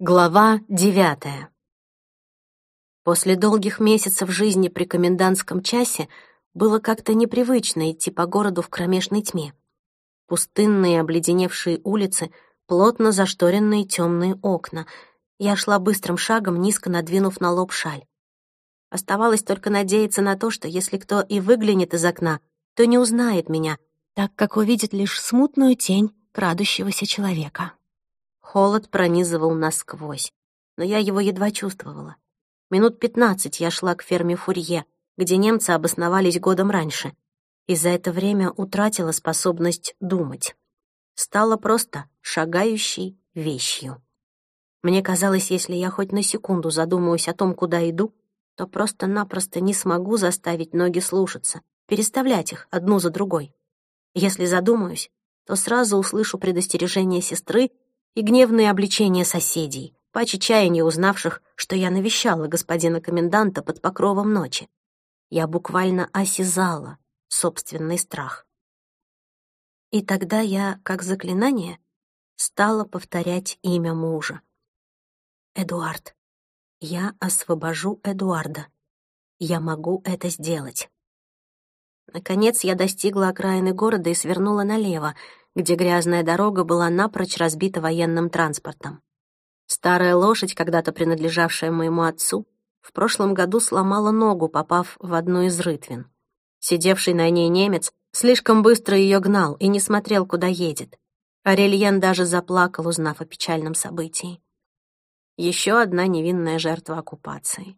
Глава девятая. После долгих месяцев жизни при комендантском часе было как-то непривычно идти по городу в кромешной тьме. Пустынные обледеневшие улицы, плотно зашторенные темные окна. Я шла быстрым шагом, низко надвинув на лоб шаль. Оставалось только надеяться на то, что если кто и выглянет из окна, то не узнает меня, так как увидит лишь смутную тень крадущегося человека. Холод пронизывал насквозь, но я его едва чувствовала. Минут пятнадцать я шла к ферме Фурье, где немцы обосновались годом раньше, и за это время утратила способность думать. Стала просто шагающей вещью. Мне казалось, если я хоть на секунду задумаюсь о том, куда иду, то просто-напросто не смогу заставить ноги слушаться, переставлять их одну за другой. Если задумаюсь, то сразу услышу предостережение сестры и гневные обличения соседей, по чаяния узнавших, что я навещала господина коменданта под покровом ночи. Я буквально осязала собственный страх. И тогда я, как заклинание, стала повторять имя мужа. «Эдуард, я освобожу Эдуарда. Я могу это сделать». Наконец я достигла окраины города и свернула налево, где грязная дорога была напрочь разбита военным транспортом. Старая лошадь, когда-то принадлежавшая моему отцу, в прошлом году сломала ногу, попав в одну из рытвин. Сидевший на ней немец слишком быстро ее гнал и не смотрел, куда едет. Арельен даже заплакал, узнав о печальном событии. Еще одна невинная жертва оккупации.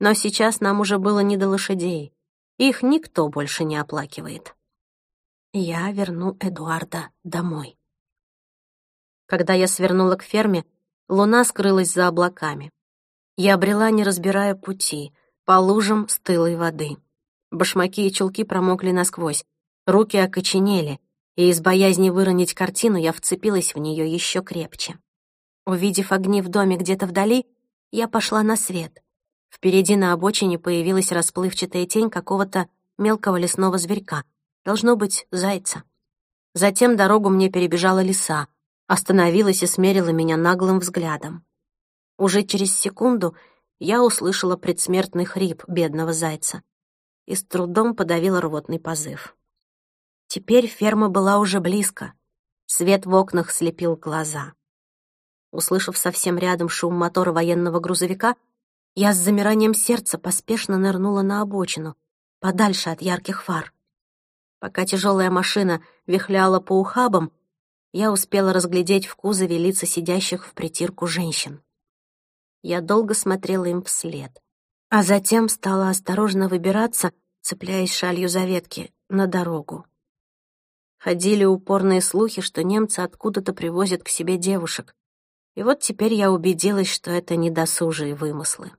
Но сейчас нам уже было не до лошадей. Их никто больше не оплакивает. Я верну Эдуарда домой. Когда я свернула к ферме, луна скрылась за облаками. Я обрела, не разбирая пути, по лужам стылой воды. Башмаки и чулки промокли насквозь, руки окоченели, и из боязни выронить картину я вцепилась в нее еще крепче. Увидев огни в доме где-то вдали, я пошла на свет. Впереди на обочине появилась расплывчатая тень какого-то мелкого лесного зверька — Должно быть, зайца. Затем дорогу мне перебежала лиса, остановилась и смерила меня наглым взглядом. Уже через секунду я услышала предсмертный хрип бедного зайца и с трудом подавила рвотный позыв. Теперь ферма была уже близко. Свет в окнах слепил глаза. Услышав совсем рядом шум мотора военного грузовика, я с замиранием сердца поспешно нырнула на обочину, подальше от ярких фар. Пока тяжелая машина вихляла по ухабам, я успела разглядеть в кузове лица сидящих в притирку женщин. Я долго смотрела им вслед, а затем стала осторожно выбираться, цепляясь шалью за ветки, на дорогу. Ходили упорные слухи, что немцы откуда-то привозят к себе девушек. И вот теперь я убедилась, что это не досужие вымыслы.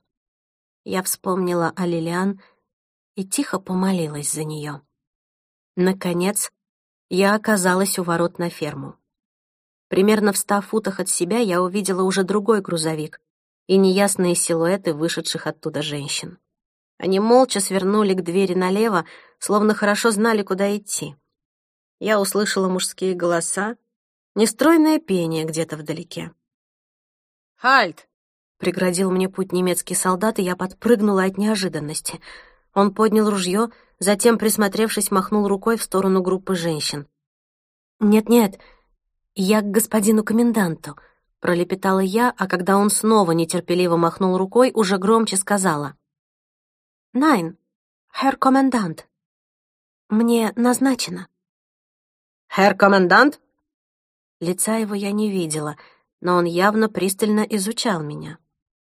Я вспомнила о Лилиан и тихо помолилась за нее. Наконец, я оказалась у ворот на ферму. Примерно в ста футах от себя я увидела уже другой грузовик и неясные силуэты вышедших оттуда женщин. Они молча свернули к двери налево, словно хорошо знали, куда идти. Я услышала мужские голоса, нестройное пение где-то вдалеке. «Хальт!» — преградил мне путь немецкий солдат, и я подпрыгнула от неожиданности. Он поднял ружье, затем, присмотревшись, махнул рукой в сторону группы женщин. «Нет-нет, я к господину коменданту», — пролепетала я, а когда он снова нетерпеливо махнул рукой, уже громче сказала. «Найн, хер комендант. Мне назначено». «Хер комендант?» Лица его я не видела, но он явно пристально изучал меня.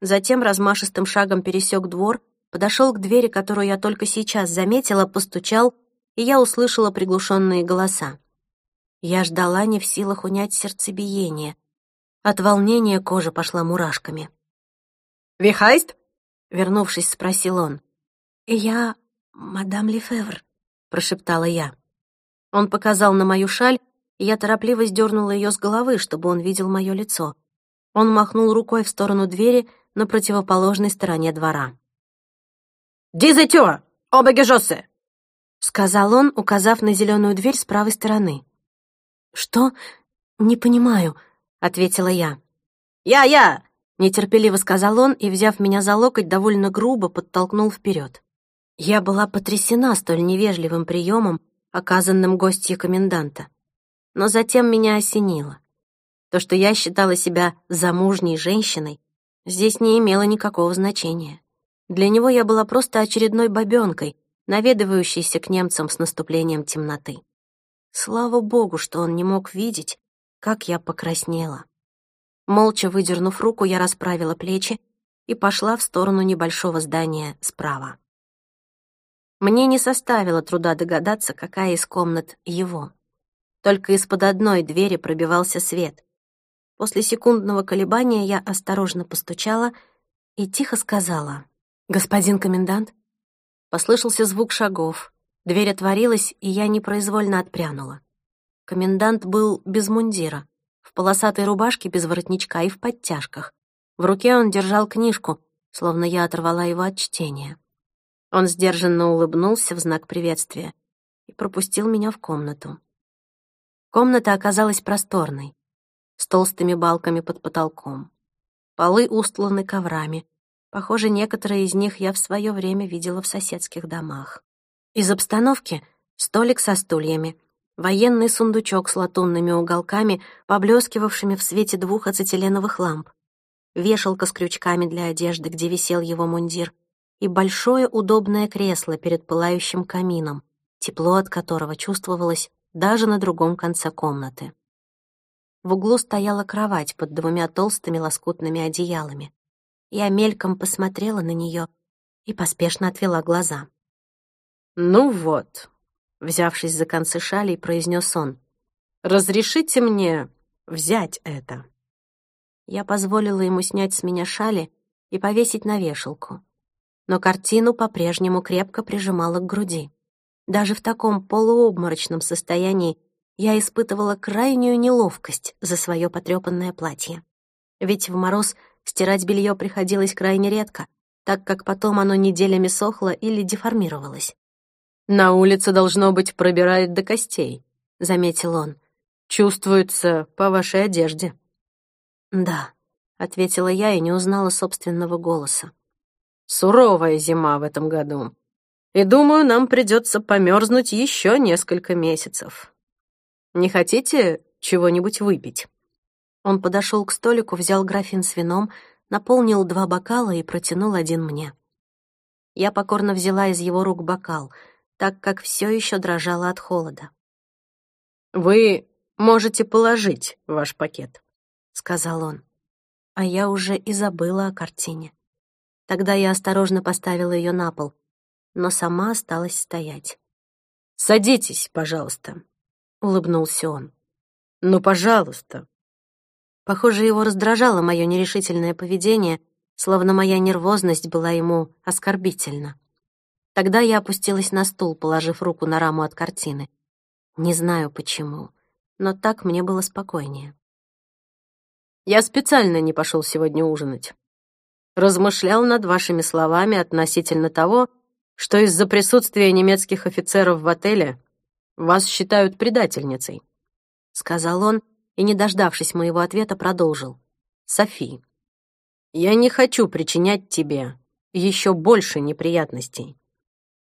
Затем размашистым шагом пересек двор подошел к двери, которую я только сейчас заметила, постучал, и я услышала приглушенные голоса. Я ждала, не в силах унять сердцебиение. От волнения кожа пошла мурашками. «Вихайст?» — вернувшись, спросил он. «Я мадам Лефевр», — прошептала я. Он показал на мою шаль, и я торопливо сдернула ее с головы, чтобы он видел мое лицо. Он махнул рукой в сторону двери на противоположной стороне двора. «Дизетё! Оба гежосы!» — сказал он, указав на зеленую дверь с правой стороны. «Что? Не понимаю», — ответила я. «Я-я! Нетерпеливо сказал он и, взяв меня за локоть, довольно грубо подтолкнул вперед. Я была потрясена столь невежливым приемом, оказанным гостье коменданта. Но затем меня осенило. То, что я считала себя замужней женщиной, здесь не имело никакого значения. Для него я была просто очередной бабёнкой, наведывающейся к немцам с наступлением темноты. Слава богу, что он не мог видеть, как я покраснела. Молча выдернув руку, я расправила плечи и пошла в сторону небольшого здания справа. Мне не составило труда догадаться, какая из комнат его. Только из-под одной двери пробивался свет. После секундного колебания я осторожно постучала и тихо сказала «Господин комендант?» Послышался звук шагов. Дверь отворилась, и я непроизвольно отпрянула. Комендант был без мундира, в полосатой рубашке без воротничка и в подтяжках. В руке он держал книжку, словно я оторвала его от чтения. Он сдержанно улыбнулся в знак приветствия и пропустил меня в комнату. Комната оказалась просторной, с толстыми балками под потолком. Полы устланы коврами. Похоже, некоторые из них я в свое время видела в соседских домах. Из обстановки — столик со стульями, военный сундучок с латунными уголками, поблескивавшими в свете двух ацетиленовых ламп, вешалка с крючками для одежды, где висел его мундир, и большое удобное кресло перед пылающим камином, тепло от которого чувствовалось даже на другом конце комнаты. В углу стояла кровать под двумя толстыми лоскутными одеялами. Я мельком посмотрела на нее и поспешно отвела глаза. «Ну вот», — взявшись за концы шали, произнес он, «разрешите мне взять это». Я позволила ему снять с меня шали и повесить на вешалку. Но картину по-прежнему крепко прижимала к груди. Даже в таком полуобморочном состоянии я испытывала крайнюю неловкость за свое потрепанное платье. Ведь в мороз стирать белье приходилось крайне редко, так как потом оно неделями сохло или деформировалось. «На улице, должно быть, пробирает до костей», — заметил он. «Чувствуется по вашей одежде». «Да», — ответила я и не узнала собственного голоса. «Суровая зима в этом году. И, думаю, нам придется померзнуть еще несколько месяцев. Не хотите чего-нибудь выпить?» Он подошел к столику, взял графин с вином, наполнил два бокала и протянул один мне. Я покорно взяла из его рук бокал — так как все еще дрожала от холода. «Вы можете положить ваш пакет», — сказал он. А я уже и забыла о картине. Тогда я осторожно поставила ее на пол, но сама осталась стоять. «Садитесь, пожалуйста», — улыбнулся он. «Ну, пожалуйста». Похоже, его раздражало мое нерешительное поведение, словно моя нервозность была ему оскорбительна. Тогда я опустилась на стул, положив руку на раму от картины. Не знаю почему, но так мне было спокойнее. Я специально не пошел сегодня ужинать. Размышлял над вашими словами относительно того, что из-за присутствия немецких офицеров в отеле вас считают предательницей, — сказал он и, не дождавшись моего ответа, продолжил. Софи, я не хочу причинять тебе еще больше неприятностей.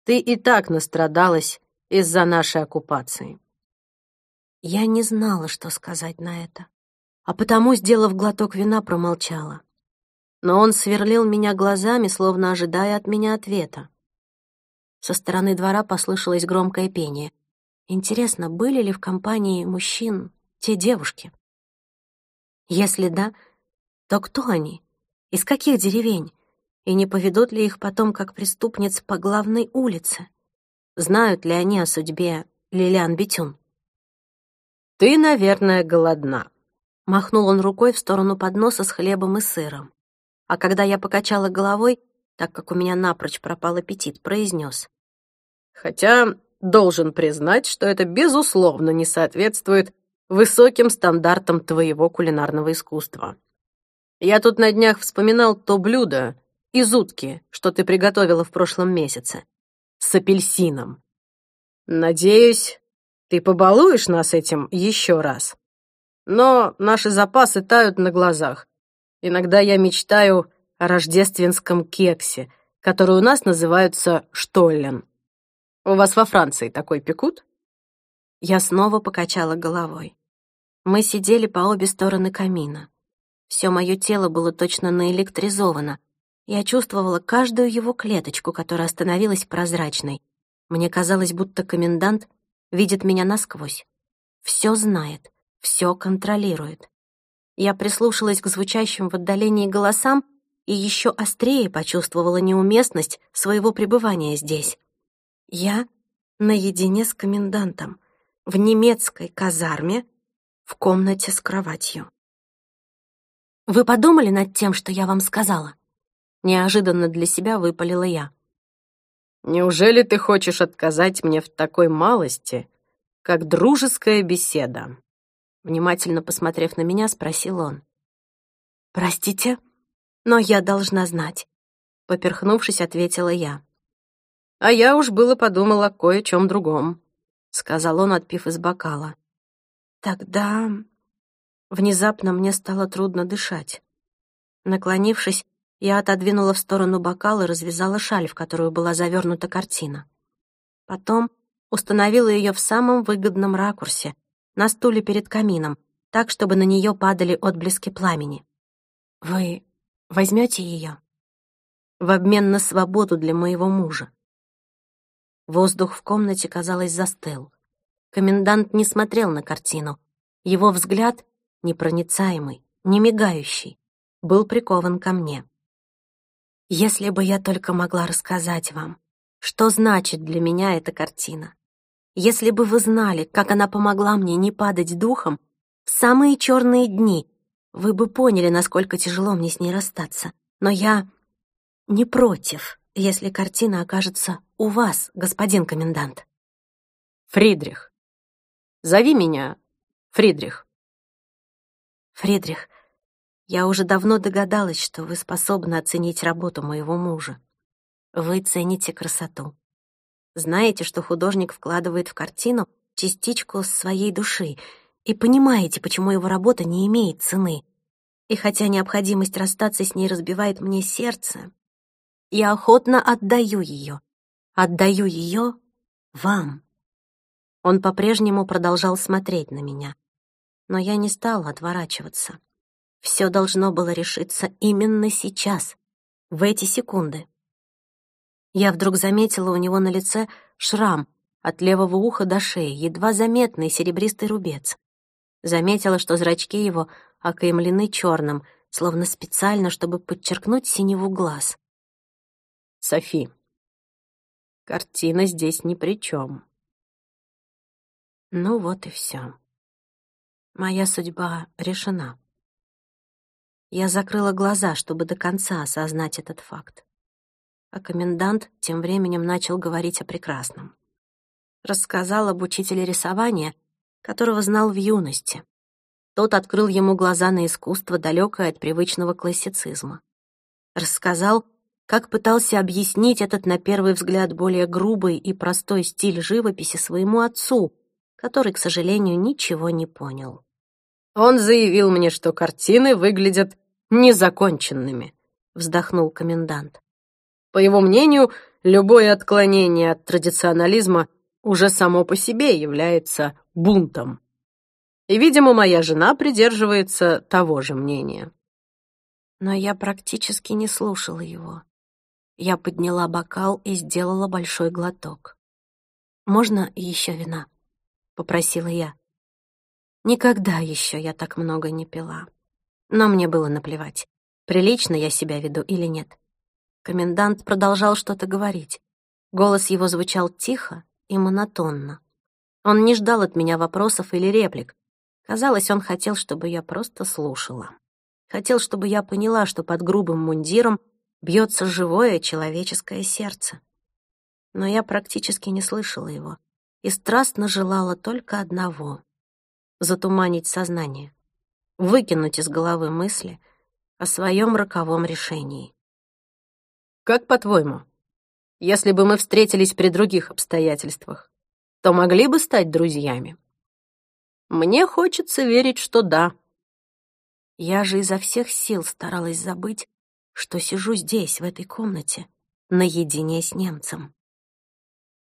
Ты и так настрадалась из-за нашей оккупации». Я не знала, что сказать на это, а потому, сделав глоток вина, промолчала. Но он сверлил меня глазами, словно ожидая от меня ответа. Со стороны двора послышалось громкое пение. Интересно, были ли в компании мужчин те девушки? Если да, то кто они? Из каких деревень? И не поведут ли их потом как преступниц по главной улице? Знают ли они о судьбе Лилиан Бетюн? «Ты, наверное, голодна», — махнул он рукой в сторону подноса с хлебом и сыром. А когда я покачала головой, так как у меня напрочь пропал аппетит, произнес. «Хотя должен признать, что это, безусловно, не соответствует высоким стандартам твоего кулинарного искусства. Я тут на днях вспоминал то блюдо, из утки, что ты приготовила в прошлом месяце. С апельсином. Надеюсь, ты побалуешь нас этим еще раз. Но наши запасы тают на глазах, Иногда я мечтаю о рождественском кексе, который у нас называется штоллен. У вас во Франции такой пекут? Я снова покачала головой. Мы сидели по обе стороны камина. Все мое тело было точно наэлектризовано. Я чувствовала каждую его клеточку, которая становилась прозрачной. Мне казалось, будто комендант видит меня насквозь. Все знает, все контролирует. Я прислушалась к звучащим в отдалении голосам и еще острее почувствовала неуместность своего пребывания здесь. Я наедине с комендантом, в немецкой казарме, в комнате с кроватью. «Вы подумали над тем, что я вам сказала?» Неожиданно для себя выпалила я. «Неужели ты хочешь отказать мне в такой малости, как дружеская беседа?» Внимательно посмотрев на меня, спросил он. «Простите, но я должна знать», — поперхнувшись, ответила я. «А я уж было подумала кое о чем другом», — сказал он, отпив из бокала. «Тогда Внезапно мне стало трудно дышать. Наклонившись, я отодвинула в сторону бокал и развязала шаль, в которую была завернута картина. Потом установила ее в самом выгодном ракурсе, на стуле перед камином, так, чтобы на нее падали отблески пламени. «Вы возьмете ее?» «В обмен на свободу для моего мужа». Воздух в комнате, казалось, застыл. Комендант не смотрел на картину. Его взгляд непроницаемый, не мигающий, был прикован ко мне. Если бы я только могла рассказать вам, что значит для меня эта картина. Если бы вы знали, как она помогла мне не падать духом в самые черные дни, вы бы поняли, насколько тяжело мне с ней расстаться. Но я не против, если картина окажется у вас, господин комендант. Фридрих. Зови меня Фридрих. «Фридрих, я уже давно догадалась, что вы способны оценить работу моего мужа. Вы цените красоту. Знаете, что художник вкладывает в картину частичку своей души, и понимаете, почему его работа не имеет цены. И хотя необходимость расстаться с ней разбивает мне сердце, я охотно отдаю ее. Отдаю ее вам». Он по-прежнему продолжал смотреть на меня — но я не стала отворачиваться. Все должно было решиться именно сейчас, в эти секунды. Я вдруг заметила у него на лице шрам от левого уха до шеи, едва заметный серебристый рубец. Заметила, что зрачки его окаймлены черным, словно специально, чтобы подчеркнуть синеву глаз. «Софи, картина здесь ни при чем. Ну вот и все. Моя судьба решена. Я закрыла глаза, чтобы до конца осознать этот факт. А комендант тем временем начал говорить о прекрасном. Рассказал об учителе рисования, которого знал в юности. Тот открыл ему глаза на искусство, далекое от привычного классицизма. Рассказал, как пытался объяснить этот на первый взгляд более грубый и простой стиль живописи своему отцу, который, к сожалению, ничего не понял. Он заявил мне, что картины выглядят незаконченными, вздохнул комендант. По его мнению, любое отклонение от традиционализма уже само по себе является бунтом. И, видимо, моя жена придерживается того же мнения. Но я практически не слушала его. Я подняла бокал и сделала большой глоток. «Можно еще вина?» — попросила я. Никогда еще я так много не пила. Но мне было наплевать, прилично я себя веду или нет. Комендант продолжал что-то говорить. Голос его звучал тихо и монотонно. Он не ждал от меня вопросов или реплик. Казалось, он хотел, чтобы я просто слушала. Хотел, чтобы я поняла, что под грубым мундиром бьется живое человеческое сердце. Но я практически не слышала его и страстно желала только одного затуманить сознание, выкинуть из головы мысли о своем роковом решении. «Как по-твоему, если бы мы встретились при других обстоятельствах, то могли бы стать друзьями?» «Мне хочется верить, что да», Я же изо всех сил старалась забыть, что сижу здесь, в этой комнате, наедине с немцем.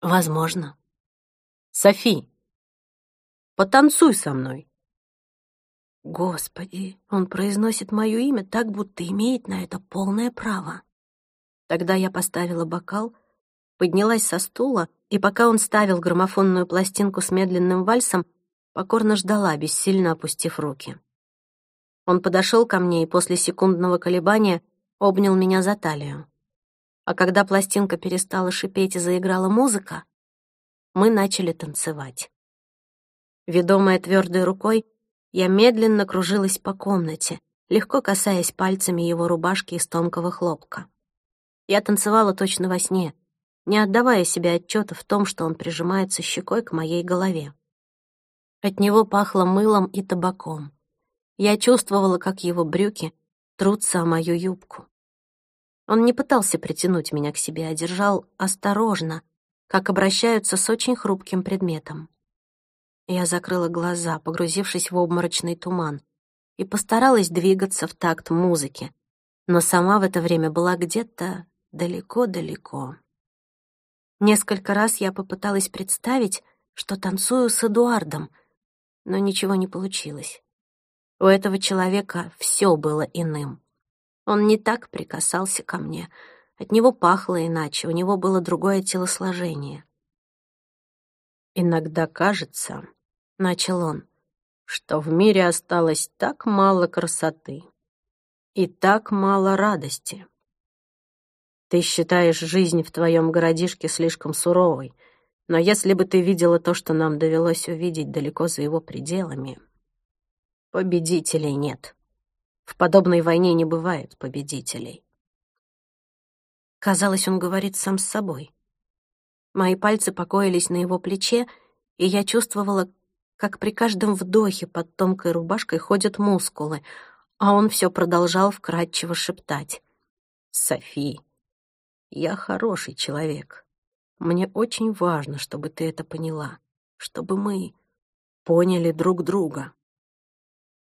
Возможно. Софи, потанцуй со мной. Господи, он произносит мое имя так, будто имеет на это полное право. Тогда я поставила бокал, поднялась со стула, и пока он ставил граммофонную пластинку с медленным вальсом, покорно ждала, бессильно опустив руки. Он подошел ко мне и после секундного колебания обнял меня за талию. А когда пластинка перестала шипеть и заиграла музыка, мы начали танцевать. Ведомая твердой рукой, я медленно кружилась по комнате, легко касаясь пальцами его рубашки из тонкого хлопка. Я танцевала точно во сне, не отдавая себе отчета в том, что он прижимается щекой к моей голове. От него пахло мылом и табаком. Я чувствовала, как его брюки трутся о мою юбку. Он не пытался притянуть меня к себе, а держал осторожно, как обращаются с очень хрупким предметом. Я закрыла глаза, погрузившись в обморочный туман, и постаралась двигаться в такт музыки, но сама в это время была где-то далеко-далеко. Несколько раз я попыталась представить, что танцую с Эдуардом, но ничего не получилось. У этого человека все было иным. Он не так прикасался ко мне — от него пахло иначе, у него было другое телосложение. «Иногда кажется, — начал он, — что в мире осталось так мало красоты и так мало радости. Ты считаешь жизнь в твоем городишке слишком суровой, но если бы ты видела то, что нам довелось увидеть далеко за его пределами, победителей нет. В подобной войне не бывает победителей. Казалось, он говорит сам с собой. Мои пальцы покоились на его плече, и я чувствовала, как при каждом вдохе под тонкой рубашкой ходят мускулы, а он все продолжал вкрадчиво шептать. «Софи, я хороший человек. Мне очень важно, чтобы ты это поняла, чтобы мы поняли друг друга».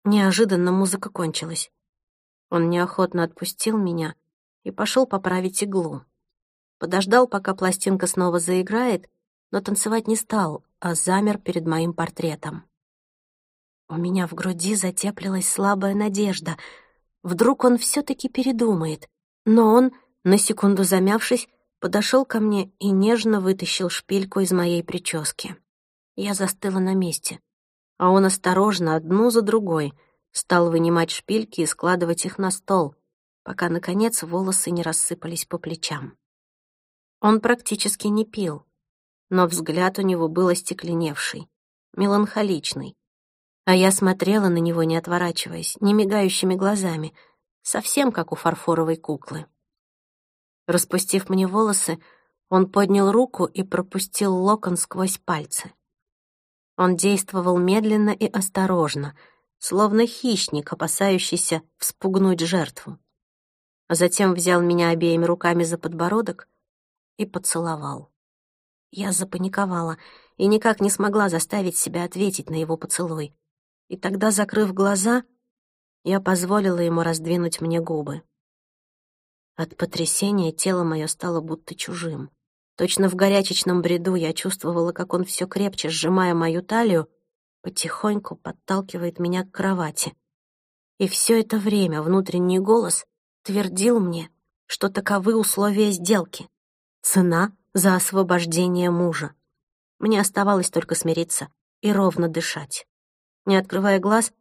Неожиданно музыка кончилась. Он неохотно отпустил меня, и пошел поправить иглу. Подождал, пока пластинка снова заиграет, но танцевать не стал, а замер перед моим портретом. У меня в груди затеплилась слабая надежда. Вдруг он все-таки передумает. Но он, на секунду замявшись, подошел ко мне и нежно вытащил шпильку из моей прически. Я застыла на месте, а он осторожно, одну за другой, стал вынимать шпильки и складывать их на стол, пока, наконец, волосы не рассыпались по плечам. Он практически не пил, но взгляд у него был остекленевший, меланхоличный. А я смотрела на него, не отворачиваясь, не мигающими глазами, совсем как у фарфоровой куклы. Распустив мне волосы, он поднял руку и пропустил локон сквозь пальцы. Он действовал медленно и осторожно, словно хищник, опасающийся вспугнуть жертву а затем взял меня обеими руками за подбородок и поцеловал. Я запаниковала и никак не смогла заставить себя ответить на его поцелуй. И тогда, закрыв глаза, я позволила ему раздвинуть мне губы. От потрясения тело мое стало будто чужим. Точно в горячечном бреду я чувствовала, как он все крепче, сжимая мою талию, потихоньку подталкивает меня к кровати. И все это время внутренний голос твердил мне, что таковы условия сделки. Цена за освобождение мужа. Мне оставалось только смириться и ровно дышать. Не открывая глаз,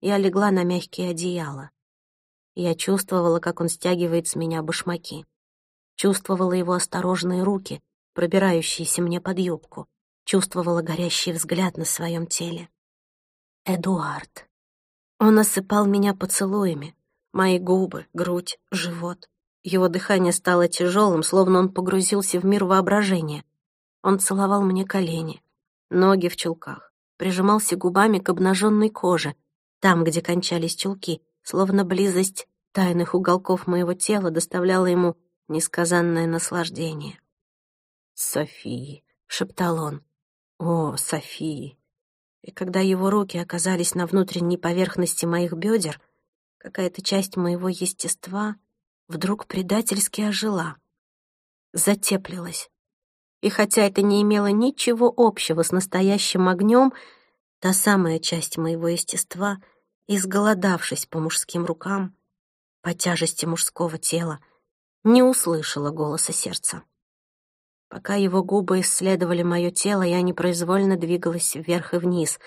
я легла на мягкие одеяла. Я чувствовала, как он стягивает с меня башмаки. Чувствовала его осторожные руки, пробирающиеся мне под юбку. Чувствовала горящий взгляд на своем теле. Эдуард. Он осыпал меня поцелуями, Мои губы, грудь, живот. Его дыхание стало тяжелым, словно он погрузился в мир воображения. Он целовал мне колени, ноги в чулках, прижимался губами к обнаженной коже, там, где кончались чулки, словно близость тайных уголков моего тела доставляла ему несказанное наслаждение. «Софии», — шептал он, — «о, Софии». И когда его руки оказались на внутренней поверхности моих бедер, какая-то часть моего естества вдруг предательски ожила, затеплилась. И хотя это не имело ничего общего с настоящим огнем, та самая часть моего естества, изголодавшись по мужским рукам, по тяжести мужского тела, не услышала голоса сердца. Пока его губы исследовали мое тело, я непроизвольно двигалась вверх и вниз,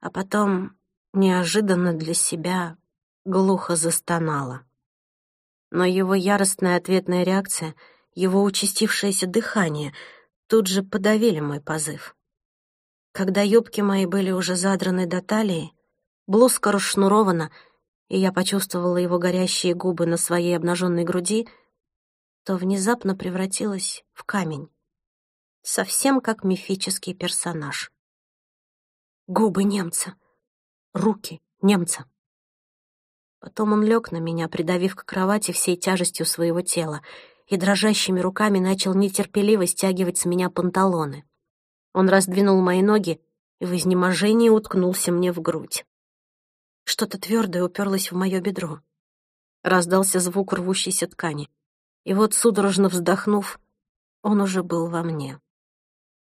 а потом, неожиданно для себя, глухо застонала. Но его яростная ответная реакция, его участившееся дыхание тут же подавили мой позыв. Когда юбки мои были уже задраны до талии, блузка расшнурована, и я почувствовала его горящие губы на своей обнаженной груди — то внезапно превратилась в камень. Совсем как мифический персонаж. Губы немца, руки немца. Потом он лег на меня, придавив к кровати всей тяжестью своего тела, и дрожащими руками начал нетерпеливо стягивать с меня панталоны. Он раздвинул мои ноги и в изнеможении уткнулся мне в грудь. Что-то твердое уперлось в мое бедро. Раздался звук рвущейся ткани. И вот, судорожно вздохнув, он уже был во мне.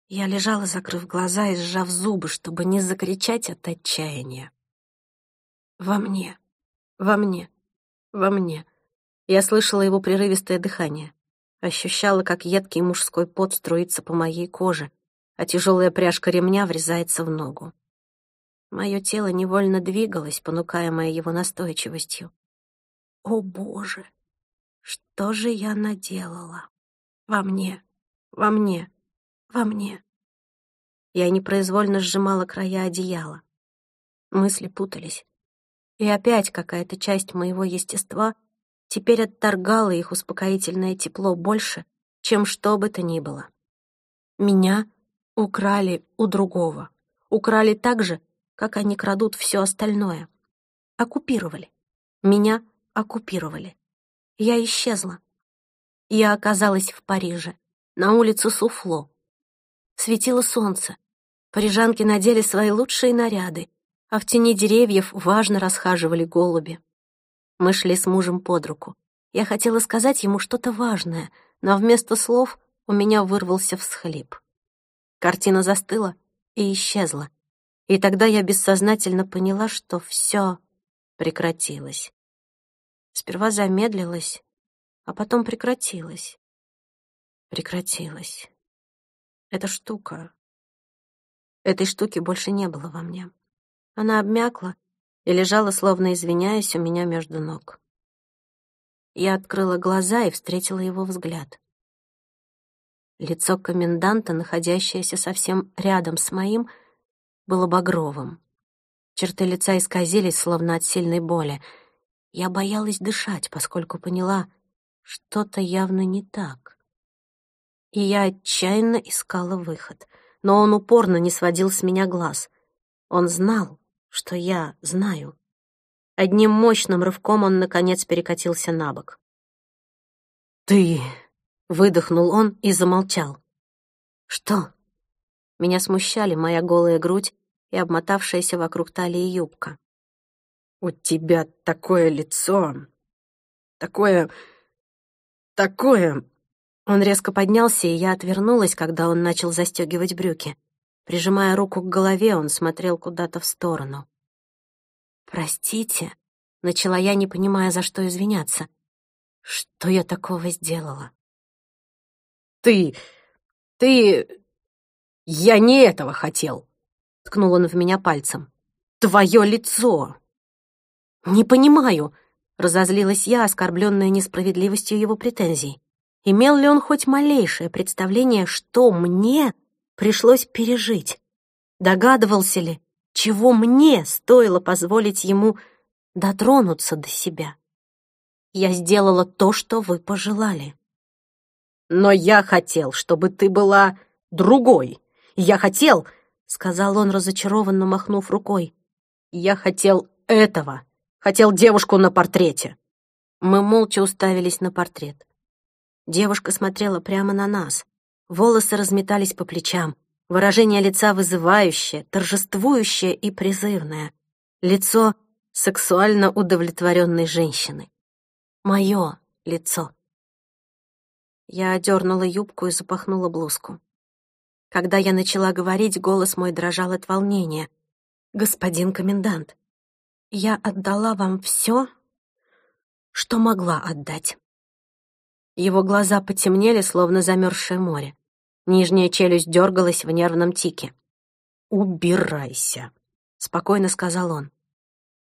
Я лежала, закрыв глаза и сжав зубы, чтобы не закричать от отчаяния. Во мне, во мне, во мне. Я слышала его прерывистое дыхание, ощущала, как едкий мужской пот струится по моей коже, а тяжелая пряжка ремня врезается в ногу. Мое тело невольно двигалось, понукаемое его настойчивостью. О, Боже! Что же я наделала? Во мне, во мне, во мне. Я непроизвольно сжимала края одеяла. Мысли путались. И опять какая-то часть моего естества теперь отторгала их успокоительное тепло больше, чем что бы то ни было. Меня украли у другого. Украли так же, как они крадут все остальное. Оккупировали. Меня оккупировали. Я исчезла. Я оказалась в Париже, на улице Суфло. Светило солнце. Парижанки надели свои лучшие наряды, а в тени деревьев важно расхаживали голуби. Мы шли с мужем под руку. Я хотела сказать ему что-то важное, но вместо слов у меня вырвался всхлип. Картина застыла и исчезла. И тогда я бессознательно поняла, что все прекратилось. Сперва замедлилась, а потом прекратилась. Прекратилась. Эта штука... Этой штуки больше не было во мне. Она обмякла и лежала, словно извиняясь, у меня между ног. Я открыла глаза и встретила его взгляд. Лицо коменданта, находящееся совсем рядом с моим, было багровым. Черты лица исказились, словно от сильной боли — я боялась дышать, поскольку поняла, что-то явно не так. И я отчаянно искала выход, но он упорно не сводил с меня глаз. Он знал, что я знаю. Одним мощным рывком он, наконец, перекатился на бок. «Ты...» — выдохнул он и замолчал. «Что?» Меня смущали моя голая грудь и обмотавшаяся вокруг талии юбка. «У тебя такое лицо, такое... такое...» Он резко поднялся, и я отвернулась, когда он начал застегивать брюки. Прижимая руку к голове, он смотрел куда-то в сторону. «Простите», — начала я, не понимая, за что извиняться. «Что я такого сделала?» «Ты... ты... я не этого хотел», — ткнул он в меня пальцем. «Твое лицо!» «Не понимаю», — разозлилась я, оскорбленная несправедливостью его претензий. Имел ли он хоть малейшее представление, что мне пришлось пережить? Догадывался ли, чего мне стоило позволить ему дотронуться до себя? Я сделала то, что вы пожелали. Но я хотел, чтобы ты была другой. Я хотел, — сказал он, разочарованно махнув рукой, — я хотел этого. Хотел девушку на портрете». Мы молча уставились на портрет. Девушка смотрела прямо на нас. Волосы разметались по плечам. Выражение лица вызывающее, торжествующее и призывное. Лицо сексуально удовлетворенной женщины. Мое лицо. Я одернула юбку и запахнула блузку. Когда я начала говорить, голос мой дрожал от волнения. «Господин комендант, я отдала вам все, что могла отдать». Его глаза потемнели, словно замерзшее море. Нижняя челюсть дергалась в нервном тике. «Убирайся», — спокойно сказал он.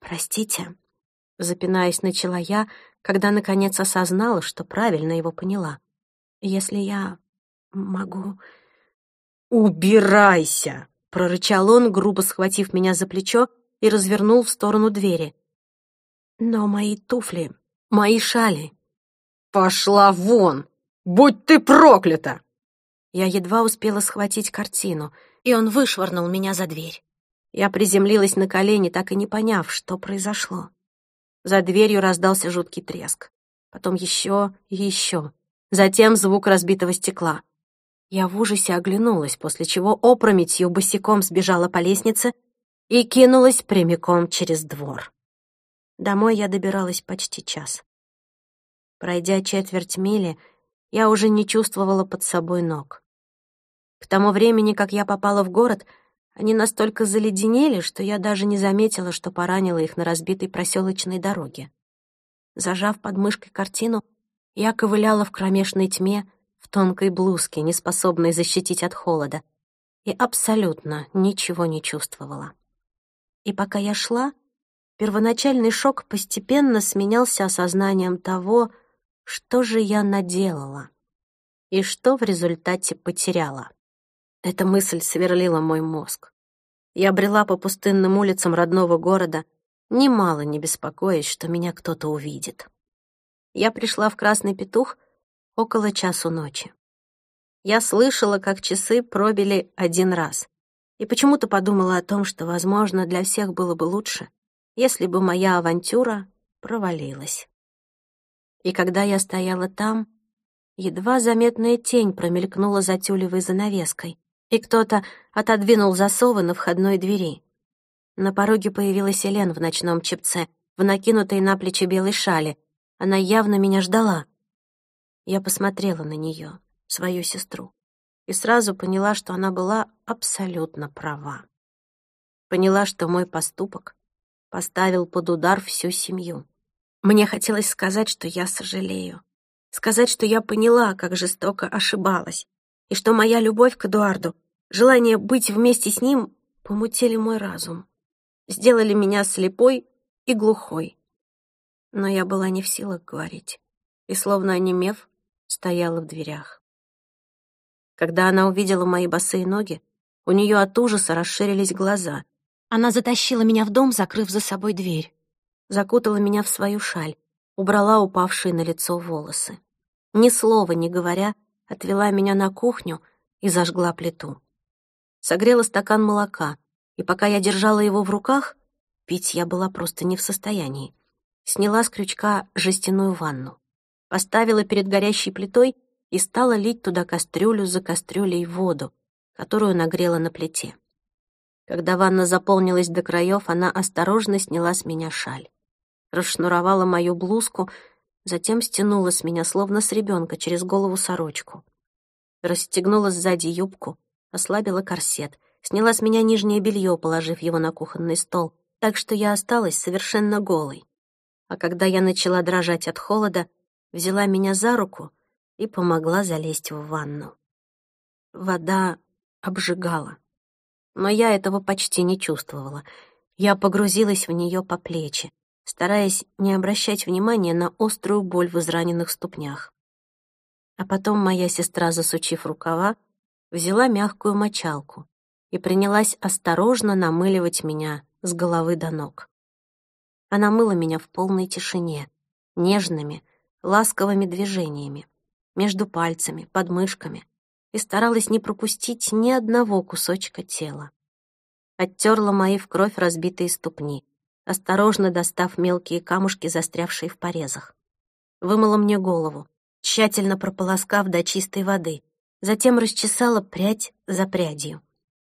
«Простите», — запинаясь, начала я, когда наконец осознала, что правильно его поняла. «Если я могу...» «Убирайся!» — прорычал он, грубо схватив меня за плечо и развернул в сторону двери. «Но мои туфли, мои шали...» «Пошла вон! Будь ты проклята!» Я едва успела схватить картину, и он вышвырнул меня за дверь. Я приземлилась на колени, так и не поняв, что произошло. За дверью раздался жуткий треск. Потом еще и еще. Затем звук разбитого стекла. Я в ужасе оглянулась, после чего опрометью босиком сбежала по лестнице и кинулась прямиком через двор. Домой я добиралась почти час. Пройдя четверть мили, я уже не чувствовала под собой ног. К тому времени, как я попала в город, они настолько заледенели, что я даже не заметила, что поранила их на разбитой проселочной дороге. Зажав под мышкой картину, я ковыляла в кромешной тьме, в тонкой блузке, не способной защитить от холода, и абсолютно ничего не чувствовала. И пока я шла, первоначальный шок постепенно сменялся осознанием того, что же я наделала и что в результате потеряла. Эта мысль сверлила мой мозг. Я брела по пустынным улицам родного города, немало не беспокоясь, что меня кто-то увидит. Я пришла в Красный Петух — около часу ночи. Я слышала, как часы пробили один раз, и почему-то подумала о том, что, возможно, для всех было бы лучше, если бы моя авантюра провалилась. И когда я стояла там, едва заметная тень промелькнула за тюлевой занавеской, и кто-то отодвинул засовы на входной двери. На пороге появилась Элен в ночном чепце, в накинутой на плечи белой шали. Она явно меня ждала. Я посмотрела на нее, свою сестру, и сразу поняла, что она была абсолютно права. Поняла, что мой поступок поставил под удар всю семью. Мне хотелось сказать, что я сожалею, сказать, что я поняла, как жестоко ошибалась, и что моя любовь к Эдуарду, желание быть вместе с ним помутили мой разум, сделали меня слепой и глухой. Но я была не в силах говорить, и, словно онемев, стояла в дверях. Когда она увидела мои босые ноги, у нее от ужаса расширились глаза. Она затащила меня в дом, закрыв за собой дверь. Закутала меня в свою шаль, убрала упавшие на лицо волосы. Ни слова не говоря, отвела меня на кухню и зажгла плиту. Согрела стакан молока, и пока я держала его в руках, пить я была просто не в состоянии. Сняла с крючка жестяную ванну поставила перед горящей плитой и стала лить туда кастрюлю за кастрюлей воду, которую нагрела на плите. Когда ванна заполнилась до краев, она осторожно сняла с меня шаль, расшнуровала мою блузку, затем стянула с меня, словно с ребенка, через голову сорочку. Расстегнула сзади юбку, ослабила корсет, сняла с меня нижнее белье, положив его на кухонный стол, так что я осталась совершенно голой. А когда я начала дрожать от холода, взяла меня за руку и помогла залезть в ванну. Вода обжигала, но я этого почти не чувствовала. Я погрузилась в нее по плечи, стараясь не обращать внимания на острую боль в израненных ступнях. А потом моя сестра, засучив рукава, взяла мягкую мочалку и принялась осторожно намыливать меня с головы до ног. Она мыла меня в полной тишине, нежными, ласковыми движениями, между пальцами, подмышками, и старалась не пропустить ни одного кусочка тела. Оттерла мои в кровь разбитые ступни, осторожно достав мелкие камушки, застрявшие в порезах. Вымыла мне голову, тщательно прополоскав до чистой воды, затем расчесала прядь за прядью.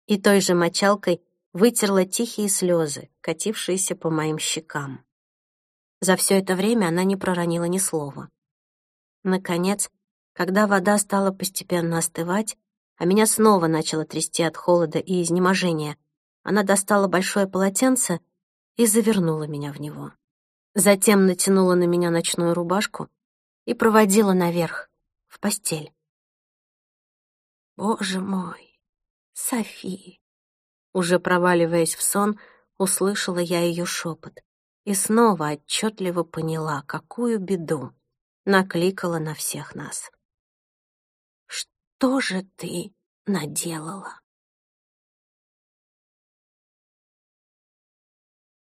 И той же мочалкой вытерла тихие слезы, катившиеся по моим щекам. За все это время она не проронила ни слова. Наконец, когда вода стала постепенно остывать, а меня снова начало трясти от холода и изнеможения, она достала большое полотенце и завернула меня в него. Затем натянула на меня ночную рубашку и проводила наверх, в постель. Боже мой, Софи! Уже проваливаясь в сон, услышала я ее шепот и снова отчетливо поняла, какую беду накликала на всех нас. «Что же ты наделала?»